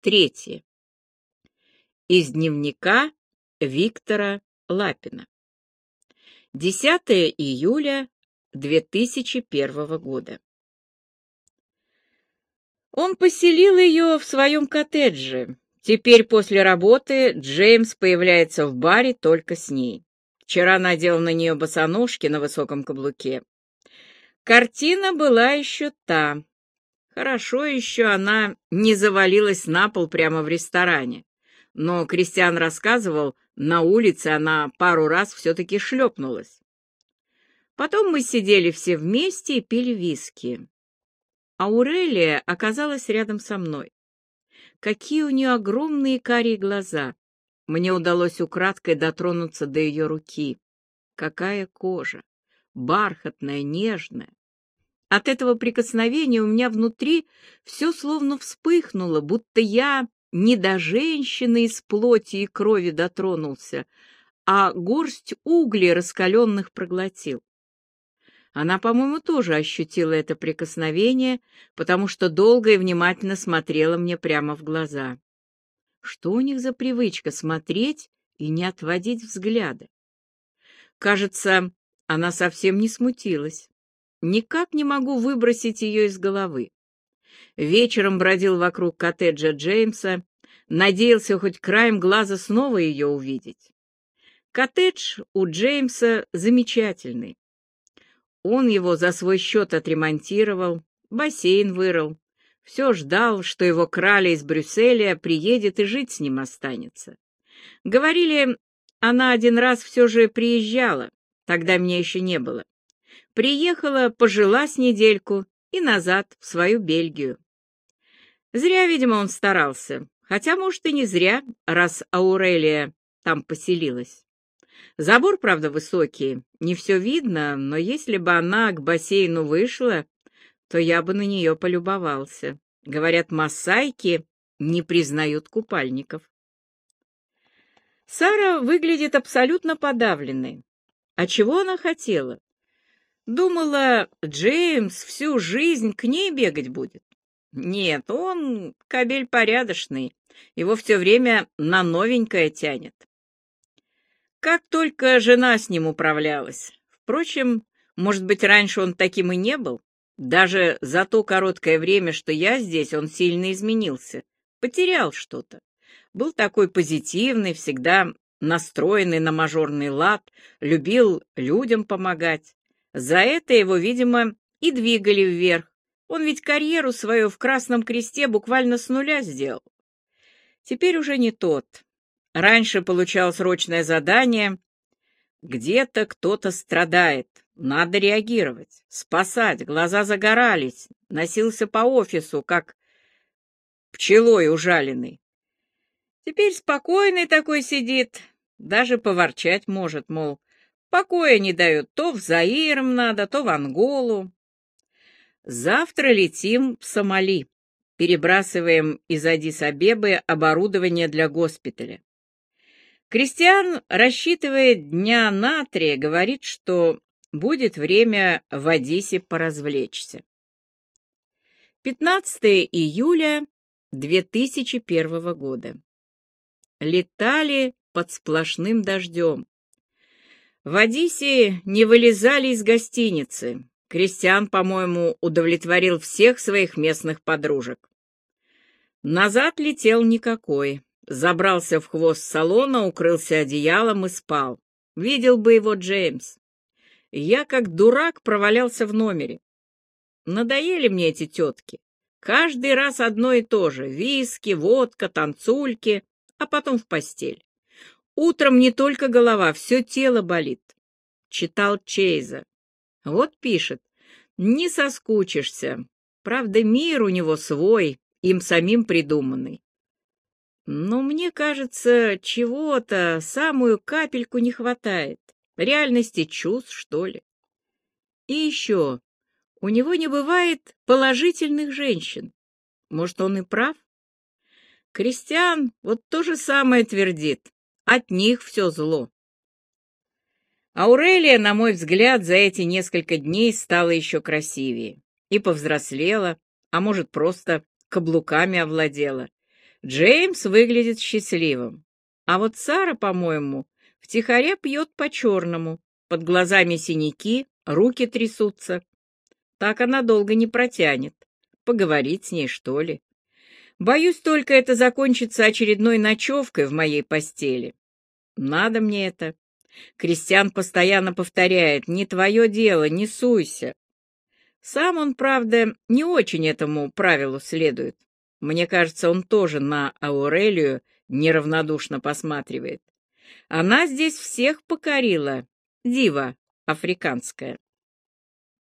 Третье. Из дневника Виктора Лапина. 10 июля 2001 года. Он поселил ее в своем коттедже. Теперь после работы Джеймс появляется в баре только с ней. Вчера надел на нее босоножки на высоком каблуке. Картина была еще та. Хорошо еще она не завалилась на пол прямо в ресторане. Но Кристиан рассказывал, на улице она пару раз все-таки шлепнулась. Потом мы сидели все вместе и пили виски. Аурелия оказалась рядом со мной. Какие у нее огромные карие глаза! Мне удалось украдкой дотронуться до ее руки. Какая кожа! Бархатная, нежная. От этого прикосновения у меня внутри все словно вспыхнуло, будто я не до женщины из плоти и крови дотронулся, а горсть углей раскаленных проглотил. Она, по-моему, тоже ощутила это прикосновение, потому что долго и внимательно смотрела мне прямо в глаза. Что у них за привычка смотреть и не отводить взгляда? Кажется, она совсем не смутилась. Никак не могу выбросить ее из головы. Вечером бродил вокруг коттеджа Джеймса, надеялся хоть краем глаза снова ее увидеть. Коттедж у Джеймса замечательный. Он его за свой счет отремонтировал, бассейн вырыл. Все ждал, что его краля из Брюсселя приедет и жить с ним останется. Говорили, она один раз все же приезжала, тогда меня еще не было. Приехала, пожила с недельку и назад, в свою Бельгию. Зря, видимо, он старался, хотя, может, и не зря, раз Аурелия там поселилась. Забор, правда, высокий, не все видно, но если бы она к бассейну вышла, то я бы на нее полюбовался. Говорят, массайки не признают купальников. Сара выглядит абсолютно подавленной. А чего она хотела? Думала, Джеймс всю жизнь к ней бегать будет. Нет, он кабель порядочный, его все время на новенькое тянет. Как только жена с ним управлялась. Впрочем, может быть, раньше он таким и не был. Даже за то короткое время, что я здесь, он сильно изменился. Потерял что-то. Был такой позитивный, всегда настроенный на мажорный лад, любил людям помогать. За это его, видимо, и двигали вверх. Он ведь карьеру свою в Красном Кресте буквально с нуля сделал. Теперь уже не тот. Раньше получал срочное задание. Где-то кто-то страдает. Надо реагировать, спасать. Глаза загорались. Носился по офису, как пчелой ужаленный. Теперь спокойный такой сидит, даже поворчать может, мол, покоя не дают, то в Заиром надо, то в Анголу. Завтра летим в Сомали, перебрасываем из Адис-Абебы оборудование для госпиталя. Кристиан, рассчитывает дня на три, говорит, что будет время в Одессе поразвлечься. 15 июля 2001 года. Летали под сплошным дождем. В Одессе не вылезали из гостиницы. Кристиан, по-моему, удовлетворил всех своих местных подружек. Назад летел никакой забрался в хвост салона, укрылся одеялом и спал. Видел бы его Джеймс. Я, как дурак, провалялся в номере. Надоели мне эти тетки. Каждый раз одно и то же. Виски, водка, танцульки, а потом в постель. Утром не только голова, все тело болит. Читал Чейза. Вот пишет. Не соскучишься. Правда, мир у него свой, им самим придуманный. Но мне кажется, чего-то, самую капельку не хватает. Реальности чувств, что ли. И еще, у него не бывает положительных женщин. Может, он и прав? Кристиан вот то же самое твердит. От них все зло. Аурелия, на мой взгляд, за эти несколько дней стала еще красивее. И повзрослела, а может, просто каблуками овладела. Джеймс выглядит счастливым. А вот Сара, по-моему, втихаря пьет по-черному. Под глазами синяки, руки трясутся. Так она долго не протянет. Поговорить с ней, что ли? Боюсь, только это закончится очередной ночевкой в моей постели. Надо мне это. Кристиан постоянно повторяет, не твое дело, не суйся. Сам он, правда, не очень этому правилу следует. Мне кажется, он тоже на Аурелию неравнодушно посматривает. Она здесь всех покорила, дива африканская.